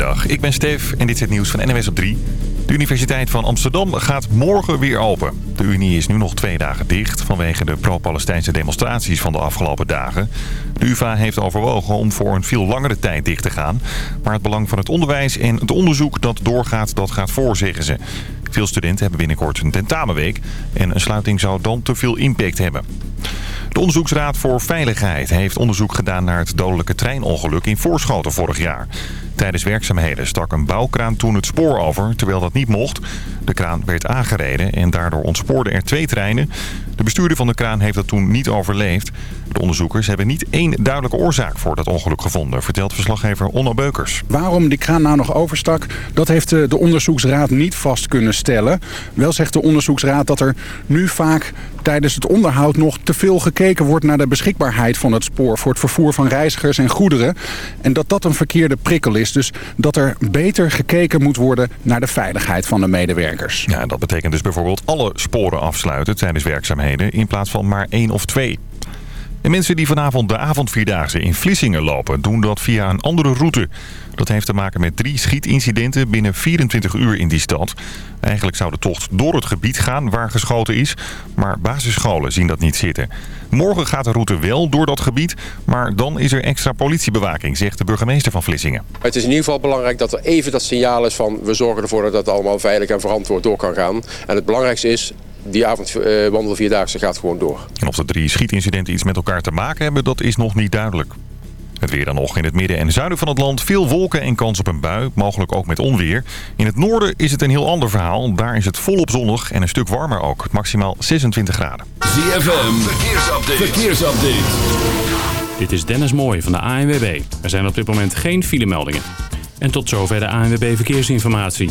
Goedemiddag, ik ben Stef en dit is het nieuws van NWS op 3. De Universiteit van Amsterdam gaat morgen weer open. De Unie is nu nog twee dagen dicht vanwege de pro-Palestijnse demonstraties van de afgelopen dagen. De UvA heeft overwogen om voor een veel langere tijd dicht te gaan. Maar het belang van het onderwijs en het onderzoek dat doorgaat, dat gaat voor, zeggen ze. Veel studenten hebben binnenkort een tentamenweek en een sluiting zou dan te veel impact hebben. De Onderzoeksraad voor Veiligheid heeft onderzoek gedaan naar het dodelijke treinongeluk in Voorschoten vorig jaar. Tijdens werkzaamheden stak een bouwkraan toen het spoor over, terwijl dat niet mocht. De kraan werd aangereden en daardoor ontspoorden er twee treinen. De bestuurder van de kraan heeft dat toen niet overleefd. De onderzoekers hebben niet één duidelijke oorzaak voor dat ongeluk gevonden, vertelt verslaggever Onno Beukers. Waarom die kraan nou nog overstak, dat heeft de onderzoeksraad niet vast kunnen stellen. Wel zegt de onderzoeksraad dat er nu vaak tijdens het onderhoud nog te veel gekeken wordt naar de beschikbaarheid van het spoor voor het vervoer van reizigers en goederen. En dat dat een verkeerde prikkel is. Dus dat er beter gekeken moet worden naar de veiligheid van de medewerkers. Ja, dat betekent dus bijvoorbeeld alle sporen afsluiten tijdens werkzaamheden in plaats van maar één of twee. En mensen die vanavond de avondvierdaagse in Vlissingen lopen... doen dat via een andere route. Dat heeft te maken met drie schietincidenten binnen 24 uur in die stad. Eigenlijk zou de tocht door het gebied gaan waar geschoten is... maar basisscholen zien dat niet zitten. Morgen gaat de route wel door dat gebied... maar dan is er extra politiebewaking, zegt de burgemeester van Vlissingen. Het is in ieder geval belangrijk dat er even dat signaal is van... we zorgen ervoor dat het allemaal veilig en verantwoord door kan gaan. En het belangrijkste is die avondwandel vierdaagse gaat gewoon door. En of de drie schietincidenten iets met elkaar te maken hebben, dat is nog niet duidelijk. Het weer dan nog in het midden en zuiden van het land. Veel wolken en kans op een bui, mogelijk ook met onweer. In het noorden is het een heel ander verhaal. Daar is het volop zonnig en een stuk warmer ook. Maximaal 26 graden. ZFM, verkeersupdate. verkeersupdate. Dit is Dennis Mooij van de ANWB. Er zijn op dit moment geen filemeldingen. En tot zover de ANWB Verkeersinformatie.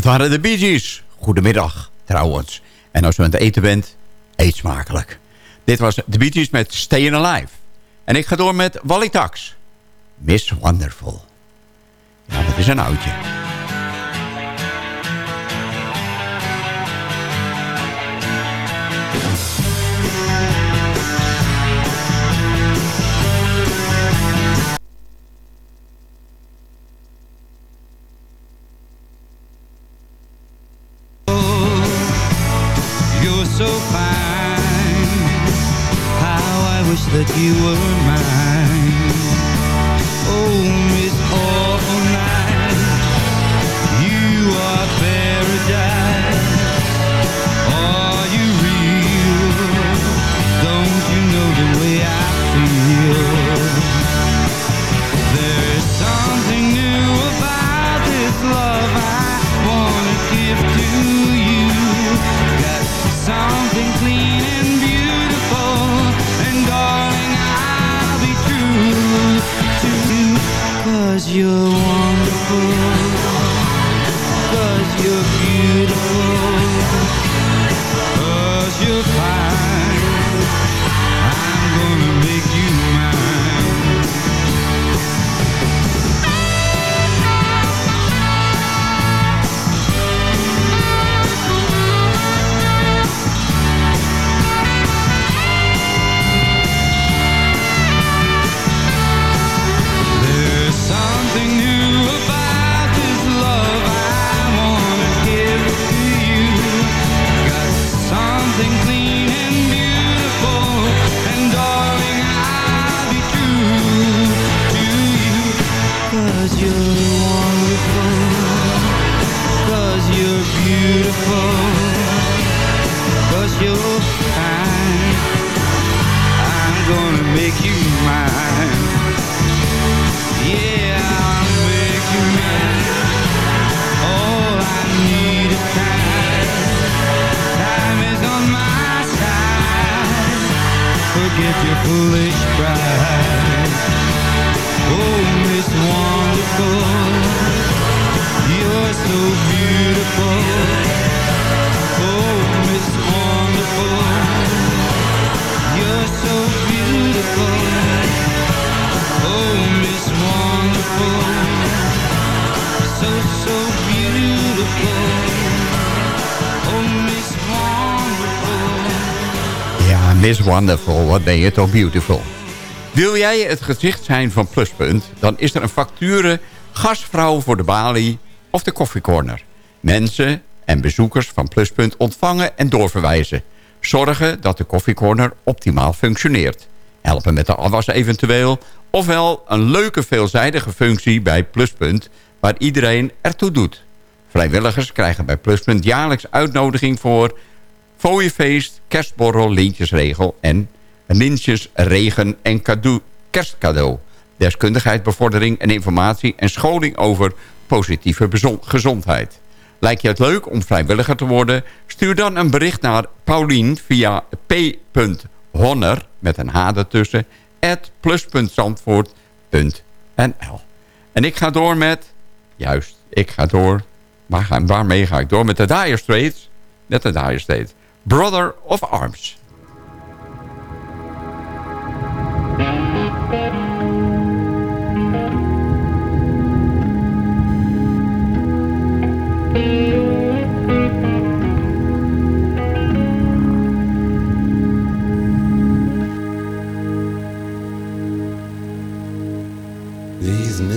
Dat waren de Bee Gees. Goedemiddag, trouwens. En als u aan het eten bent, eet smakelijk. Dit was de Bee met Stayin' Alive. En ik ga door met Wally Tax. Miss Wonderful. Ja, dat is een oudje. So fine. How I wish that you were mine. Wat ben je toch beautiful. Wil jij het gezicht zijn van Pluspunt... dan is er een facture gastvrouw voor de balie of de koffiecorner. Mensen en bezoekers van Pluspunt ontvangen en doorverwijzen. Zorgen dat de koffiecorner optimaal functioneert. Helpen met de afwas eventueel. Ofwel een leuke veelzijdige functie bij Pluspunt... waar iedereen ertoe doet. Vrijwilligers krijgen bij Pluspunt jaarlijks uitnodiging voor... fooiefeest, kerstborrel, lintjesregel en lintjes, regen en cadeau, kerstcadeau. Deskundigheid, bevordering en informatie en scholing over positieve gezondheid. Lijkt je het leuk om vrijwilliger te worden? Stuur dan een bericht naar Paulien via p.honner met een h ertussen at plus.zandvoort.nl En ik ga door met... Juist, ik ga door. Waar ga, waarmee ga ik door? Met de Dire Straits. Net de Dire Straits. Brother of Arms.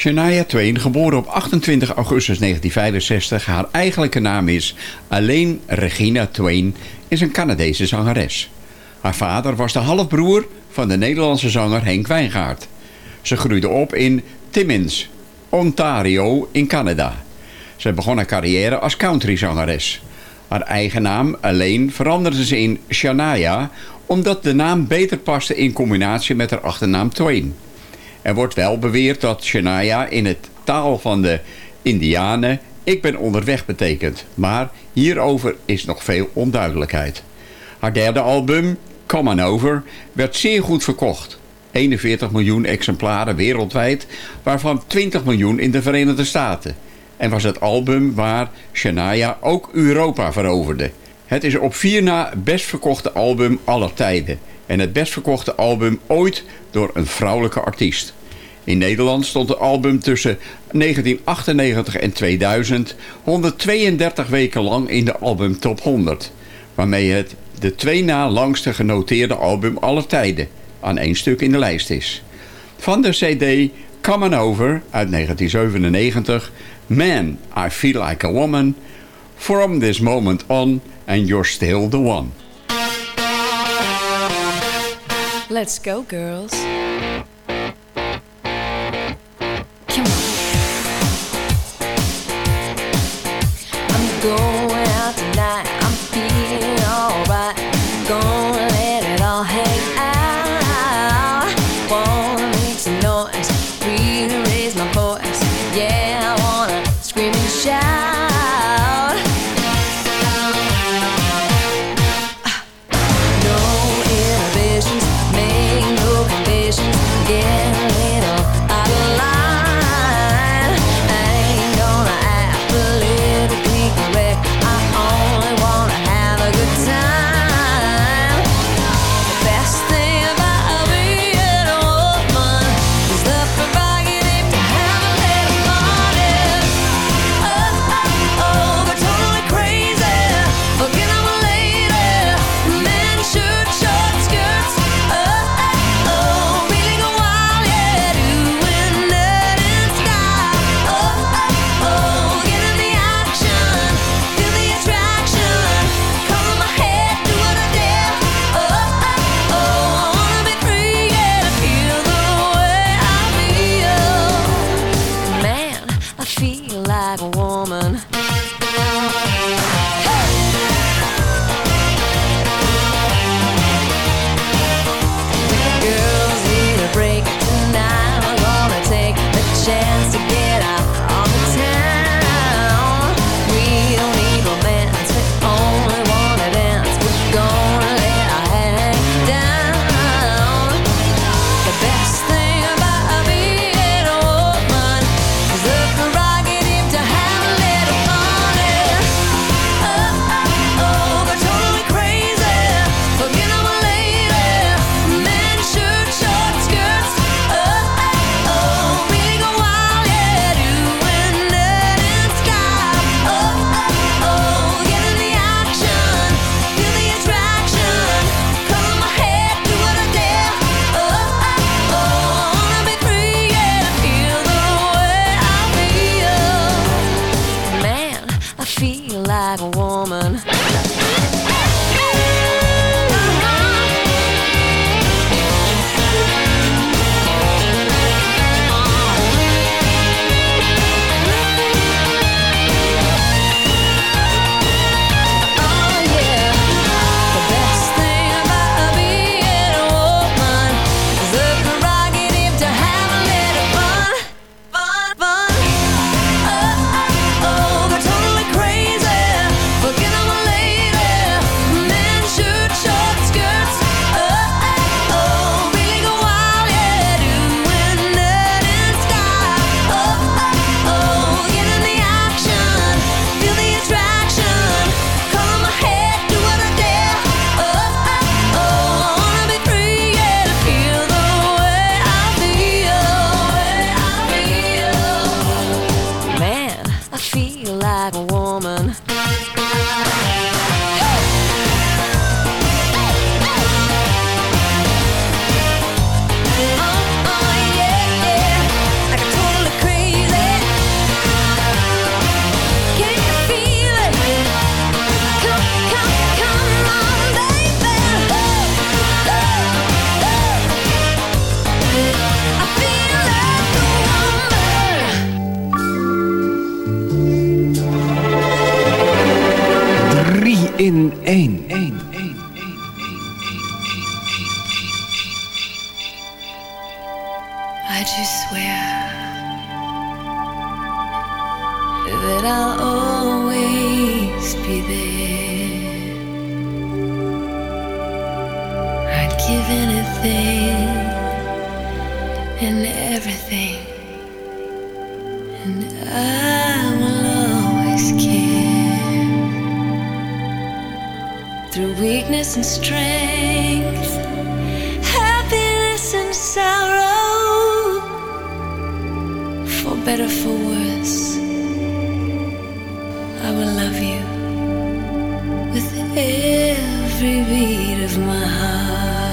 Shania Twain, geboren op 28 augustus 1965, haar eigenlijke naam is Alleen Regina Twain, is een Canadese zangeres. Haar vader was de halfbroer van de Nederlandse zanger Henk Wijngaard. Ze groeide op in Timmins, Ontario in Canada. Ze begon haar carrière als countryzangeres. Haar eigen naam alleen veranderde ze in Shania... omdat de naam beter paste in combinatie met haar achternaam Twain. Er wordt wel beweerd dat Shania in het taal van de Indianen... ik ben onderweg betekent. Maar hierover is nog veel onduidelijkheid. Haar derde album, Come On Over, werd zeer goed verkocht. 41 miljoen exemplaren wereldwijd, waarvan 20 miljoen in de Verenigde Staten. En was het album waar Shania ook Europa veroverde. Het is op vier na best verkochte album aller tijden. En het best verkochte album ooit door een vrouwelijke artiest. In Nederland stond het album tussen 1998 en 2000 132 weken lang in de album Top 100. Waarmee het de twee na langste genoteerde album aller tijden aan één stuk in de lijst is. Van de cd Come On Over uit 1997, Man, I Feel Like a Woman, From This Moment On and You're Still the One. Let's go, girls. Come on. I'm going. Every beat of my heart.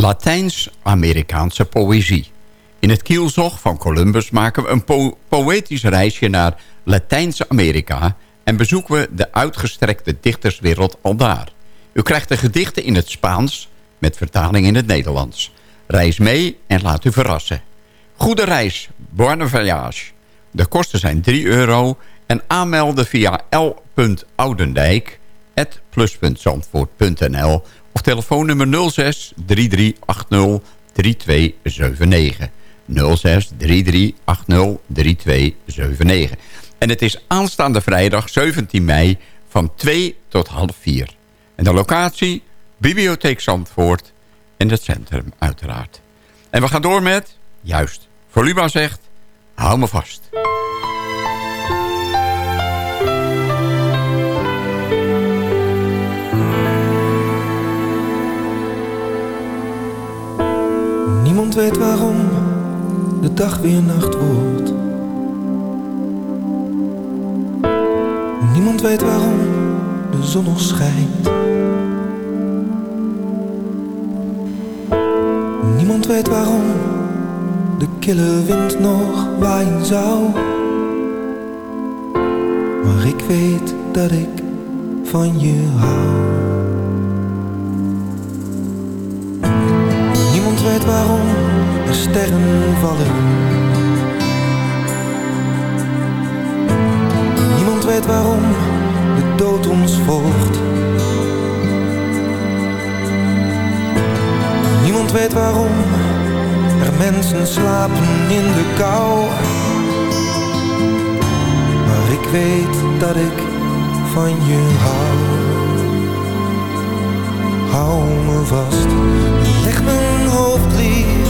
Latijns-Amerikaanse poëzie. In het kielzog van Columbus maken we een po- poëtisch reisje naar Latijns-Amerika... en bezoeken we de uitgestrekte dichterswereld aldaar. U krijgt de gedichten in het Spaans met vertaling in het Nederlands. Reis mee en laat u verrassen. Goede reis, bonne voyage. De kosten zijn 3 euro en aanmelden via l.oudendijk.plus.zandvoort.nl telefoonnummer 06 3380 3279. 06 3380 3279. En het is aanstaande vrijdag 17 mei van 2 tot half 4. En de locatie, Bibliotheek Zandvoort en het centrum uiteraard. En we gaan door met, juist, Voluma zegt, hou me vast. Niemand weet waarom de dag weer nacht wordt. Niemand weet waarom de zon nog schijnt. Niemand weet waarom de kille wind nog waaien zou. Maar ik weet dat ik van je hou. Niemand weet waarom er sterren vallen. Niemand weet waarom de dood ons volgt. Niemand weet waarom er mensen slapen in de kou. Maar ik weet dat ik van je hou. Hou me vast, leg mijn hoofd lief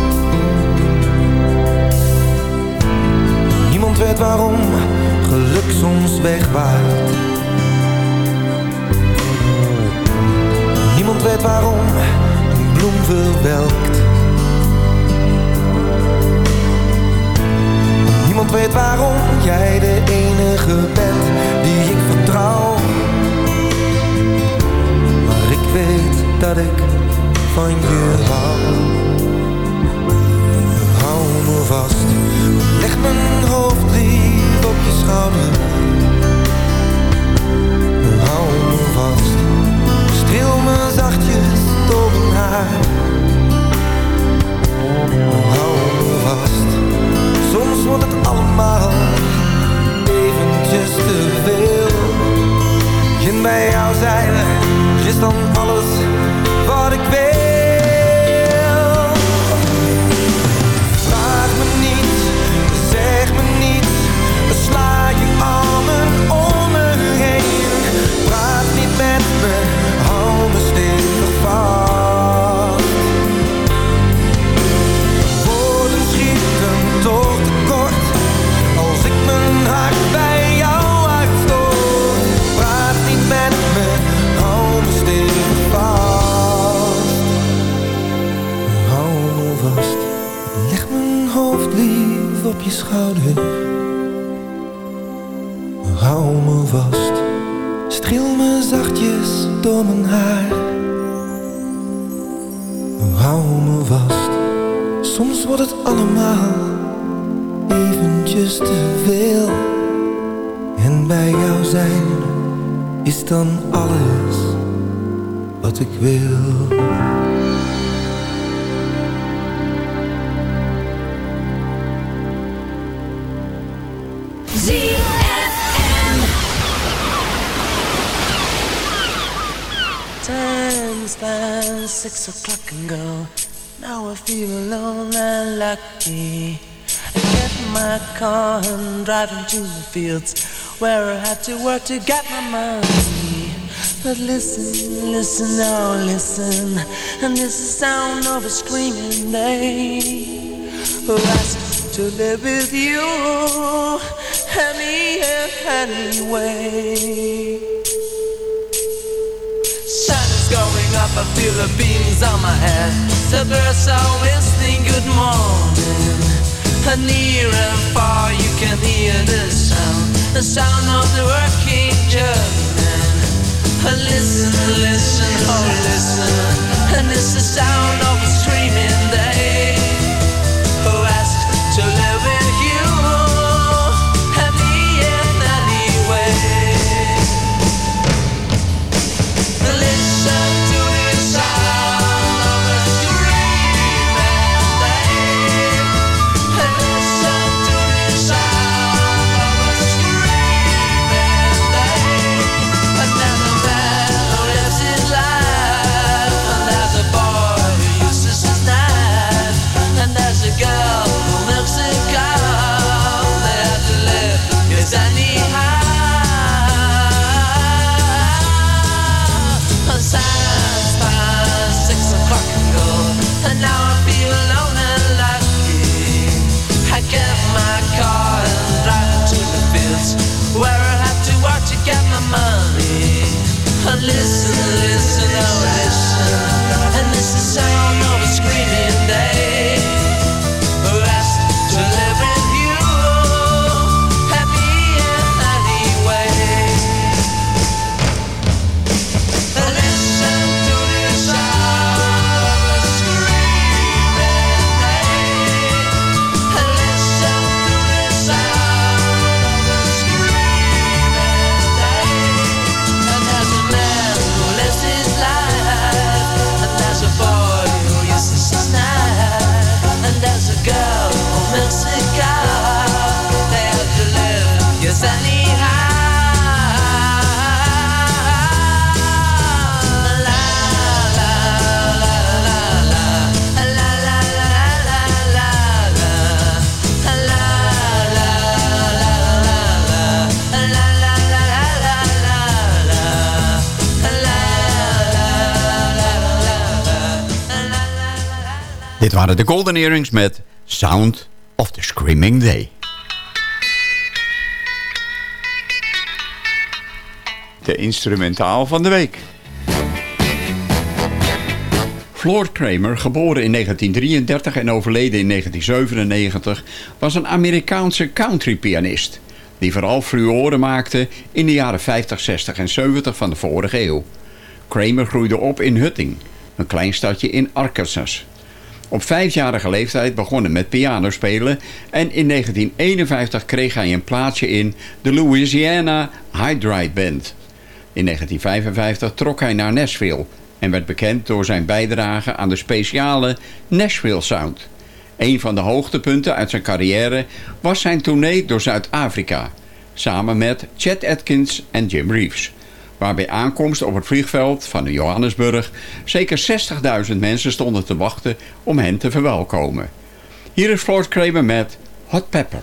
Weet waarom geluk soms wegwaait. Niemand weet waarom een bloem verwelkt. Niemand weet waarom jij de enige bent die ik vertrouw. Maar ik weet dat ik van je hou. Hou me vast, mijn hoofd lief op je schouder. Hou me vast, streel me zachtjes door mijn haar. Hou me vast, soms wordt het allemaal eventjes te veel. En bij jou zijn is dan alles schouder. Hou me vast, streel me zachtjes door mijn haar. Hou me vast, soms wordt het allemaal eventjes te veel. En bij jou zijn is dan alles wat ik wil. Time six o'clock and go. Now I feel alone and lucky. I get my car and drive into the fields where I have to work to get my money. But listen, listen, now listen, and this is the sound of a screaming day who asked to live with you any anyway. Up, I feel the beams on my head. The birds are whistling good morning. And near and far you can hear the sound, the sound of the working journeyman. Listen, listen, oh listen, and it's the sound of waren de Golden Earrings met Sound of the Screaming Day. De instrumentaal van de week. Floyd Kramer, geboren in 1933 en overleden in 1997, was een Amerikaanse countrypianist die vooral fluoren maakte in de jaren 50, 60 en 70 van de vorige eeuw. Kramer groeide op in Hutting, een klein stadje in Arkansas. Op vijfjarige leeftijd begon hij met pianospelen en in 1951 kreeg hij een plaatsje in de Louisiana Hydride Band. In 1955 trok hij naar Nashville en werd bekend door zijn bijdrage aan de speciale Nashville Sound. Een van de hoogtepunten uit zijn carrière was zijn tournee door Zuid-Afrika, samen met Chet Atkins en Jim Reeves. Waar bij aankomst op het vliegveld van Johannesburg zeker 60.000 mensen stonden te wachten om hen te verwelkomen. Hier is Floyd Kramer met Hot Pepper.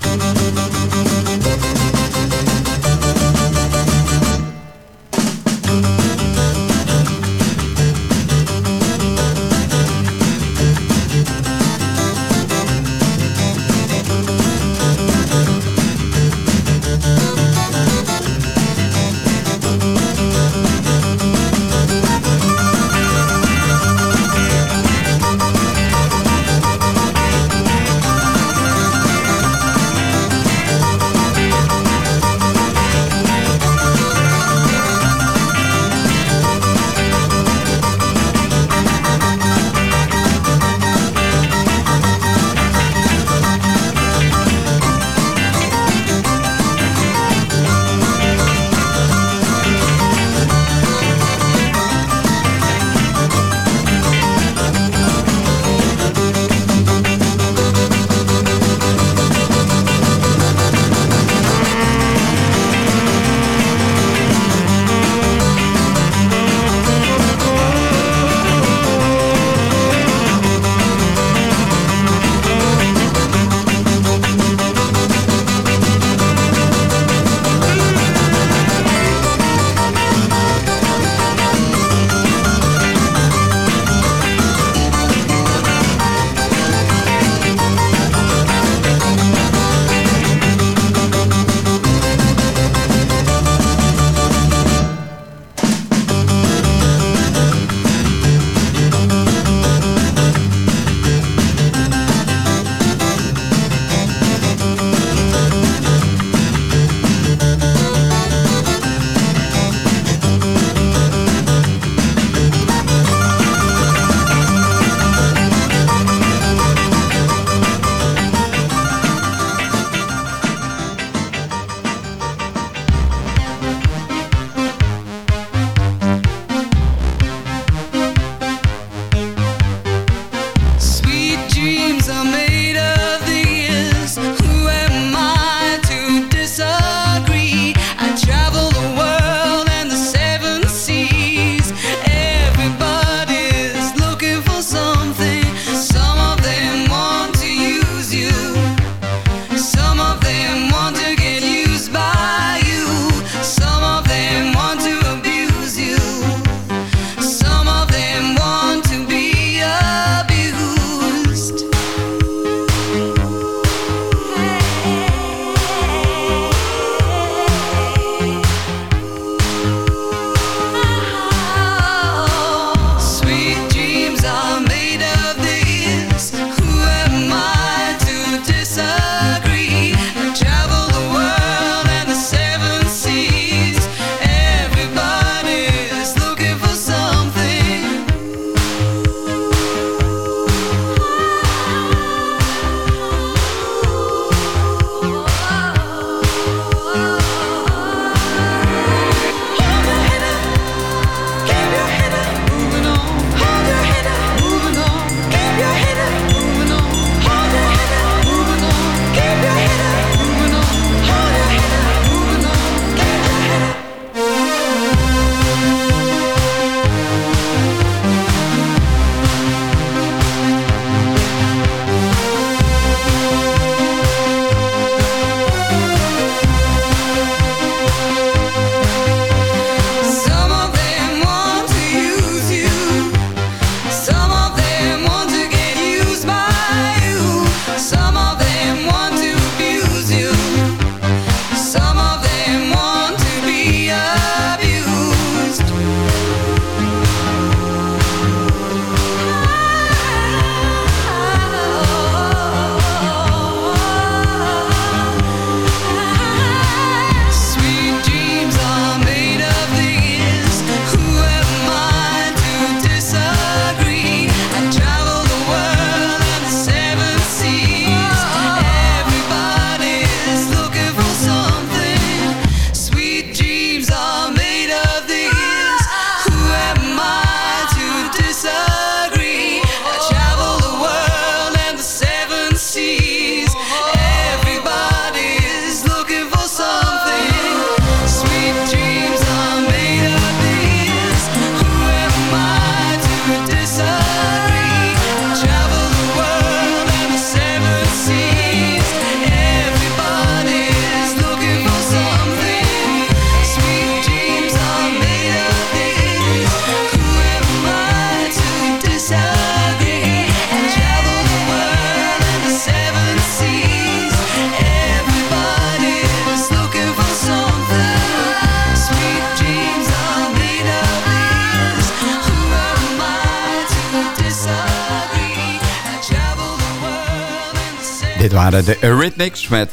De Eurythmics met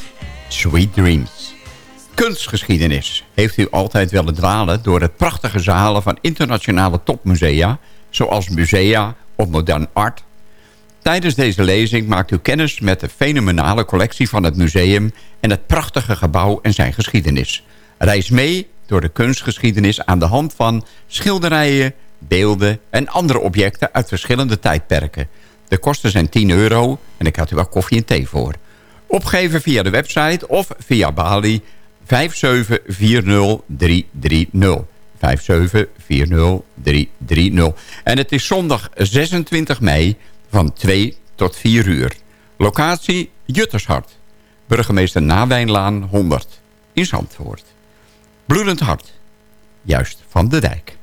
Sweet Dreams. Kunstgeschiedenis. Heeft u altijd willen dwalen door het prachtige zalen van internationale topmusea... zoals musea of modern art? Tijdens deze lezing maakt u kennis met de fenomenale collectie van het museum... en het prachtige gebouw en zijn geschiedenis. Reis mee door de kunstgeschiedenis aan de hand van schilderijen, beelden... en andere objecten uit verschillende tijdperken. De kosten zijn 10 euro en ik had u wel koffie en thee voor. Opgeven via de website of via Bali 5740330. 5740330. En het is zondag 26 mei van 2 tot 4 uur. Locatie Juttershart. Burgemeester Nawijnlaan 100 in Zandvoort. Bloedend hart. Juist van de dijk.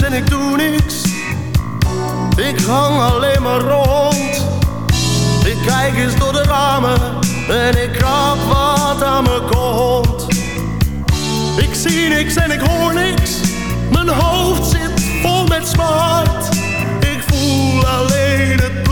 Niks en ik doe niks. Ik hang alleen maar rond. Ik kijk eens door de ramen en ik krap wat aan me komt. Ik zie niks en ik hoor niks. Mijn hoofd zit vol met smart. Ik voel alleen het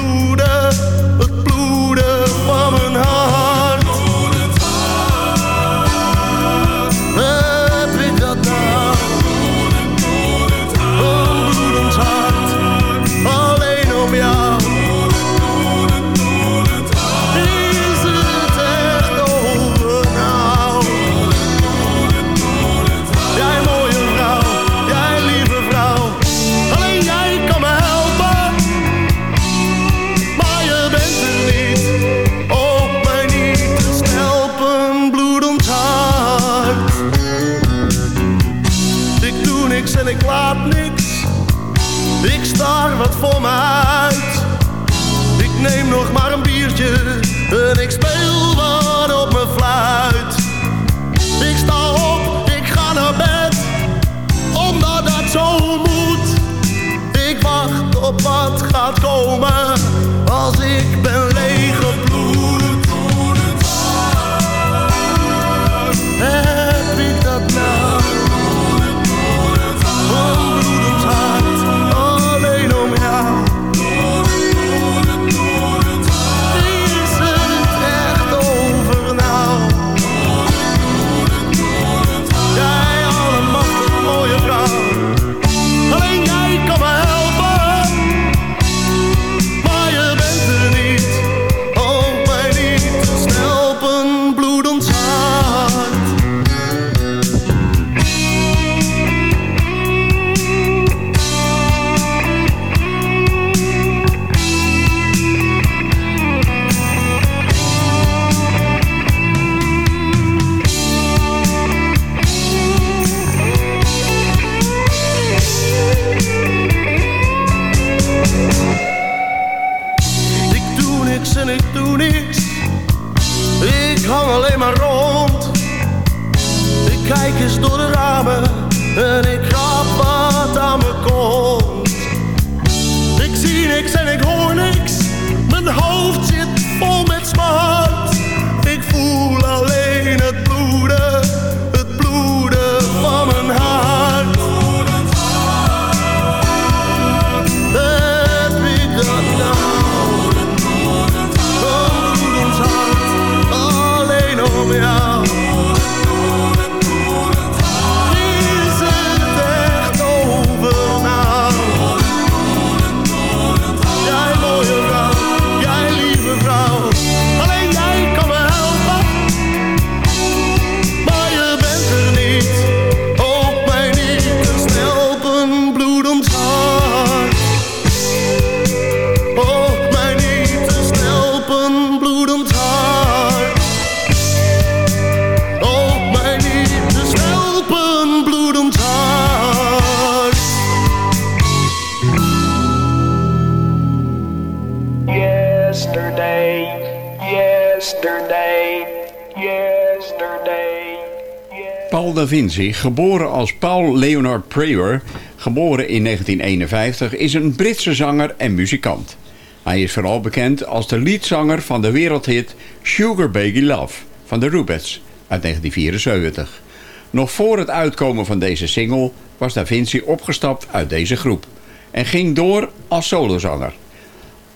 Paul da Vinci, geboren als Paul Leonard Prayer, geboren in 1951, is een Britse zanger en muzikant. Hij is vooral bekend als de liedzanger van de wereldhit Sugar Baby Love van de Rubettes uit 1974. Nog voor het uitkomen van deze single was Da Vinci opgestapt uit deze groep en ging door als solozanger.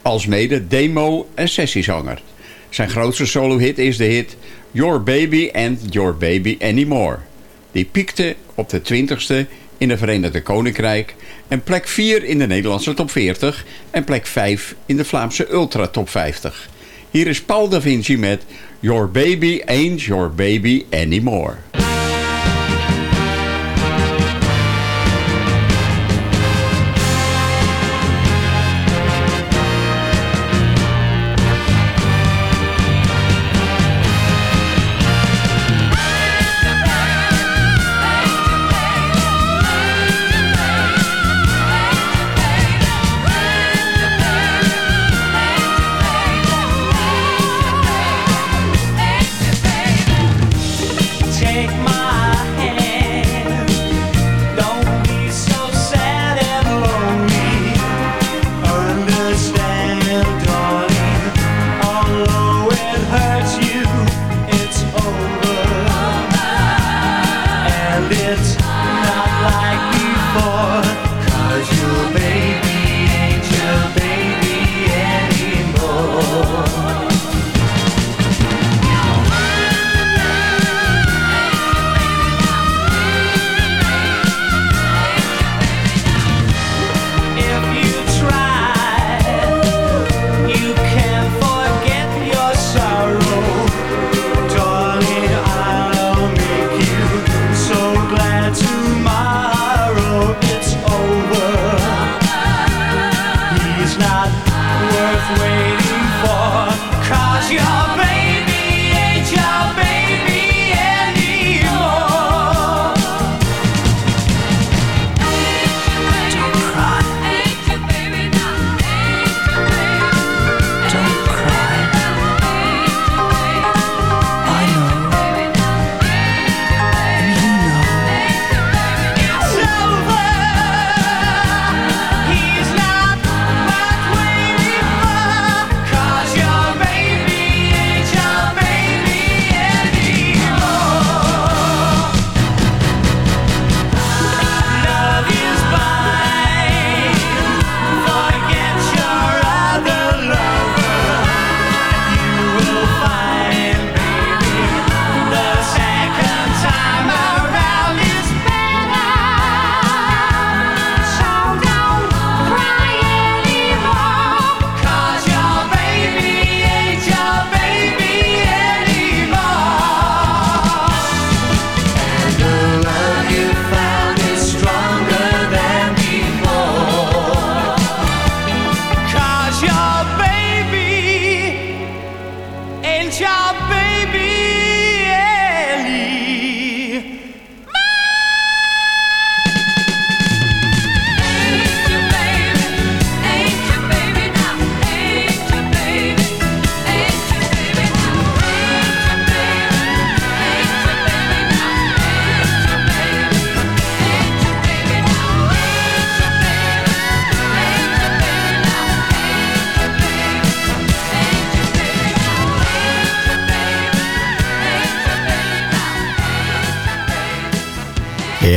als mede-demo- en sessiezanger. Zijn grootste solo-hit is de hit Your Baby and Your Baby Anymore. Die piekte op de 20ste in het Verenigde Koninkrijk en plek 4 in de Nederlandse top 40 en plek 5 in de Vlaamse ultra top 50. Hier is Paul da Vinci met Your Baby Ain't Your Baby Anymore.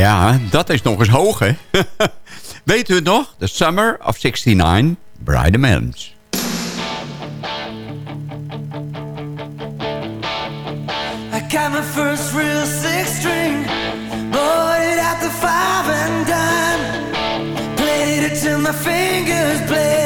Ja, dat is nog eens hoog, hè? Weet u het nog? The Summer of 69, Bride Man's. I got my first real six string Bought it at the five and done Played it till my fingers bled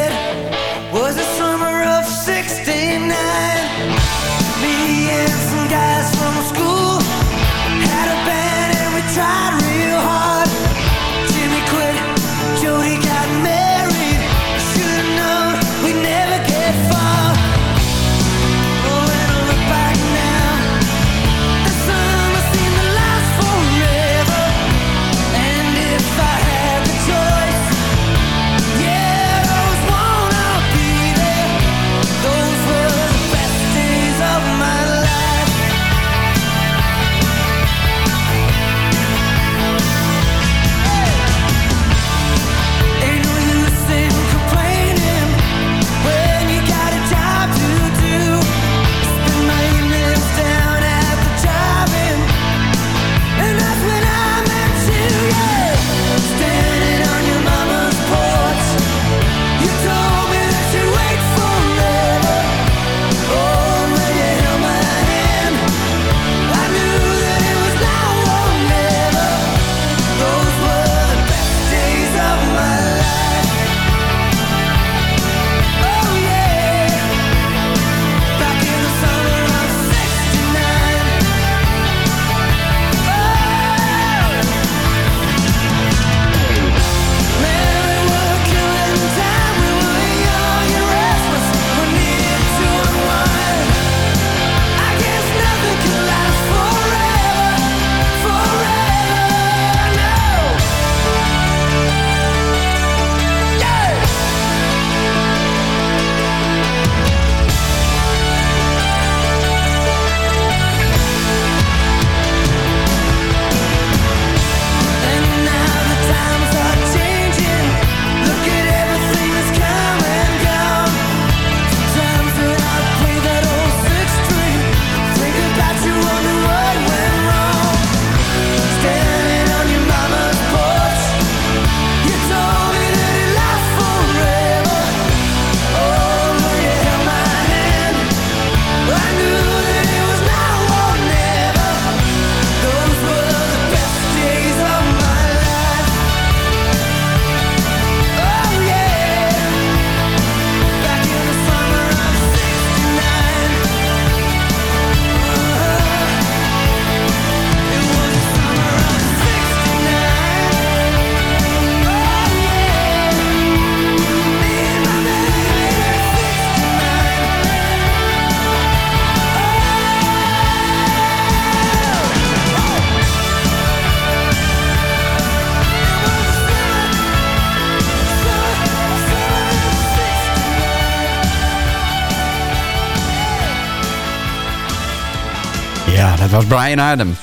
Het was Brian Adams,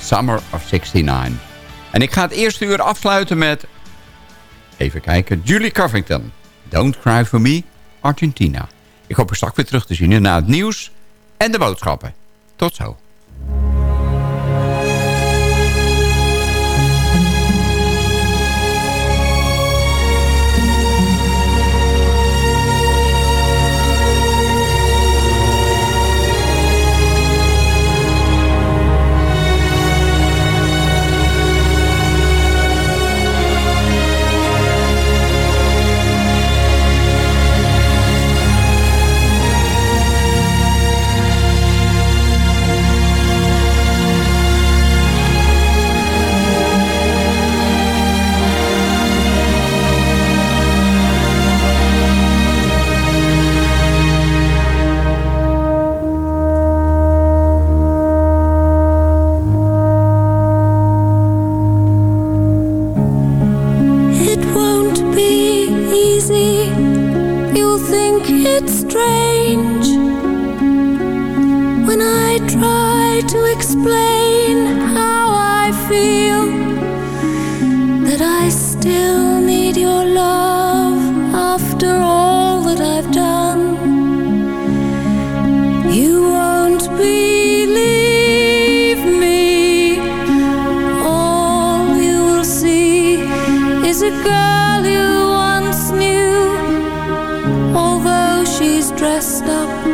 Summer of 69. En ik ga het eerste uur afsluiten met... Even kijken, Julie Covington. Don't Cry For Me, Argentina. Ik hoop je straks weer terug te zien na het nieuws en de boodschappen. Tot zo. dressed up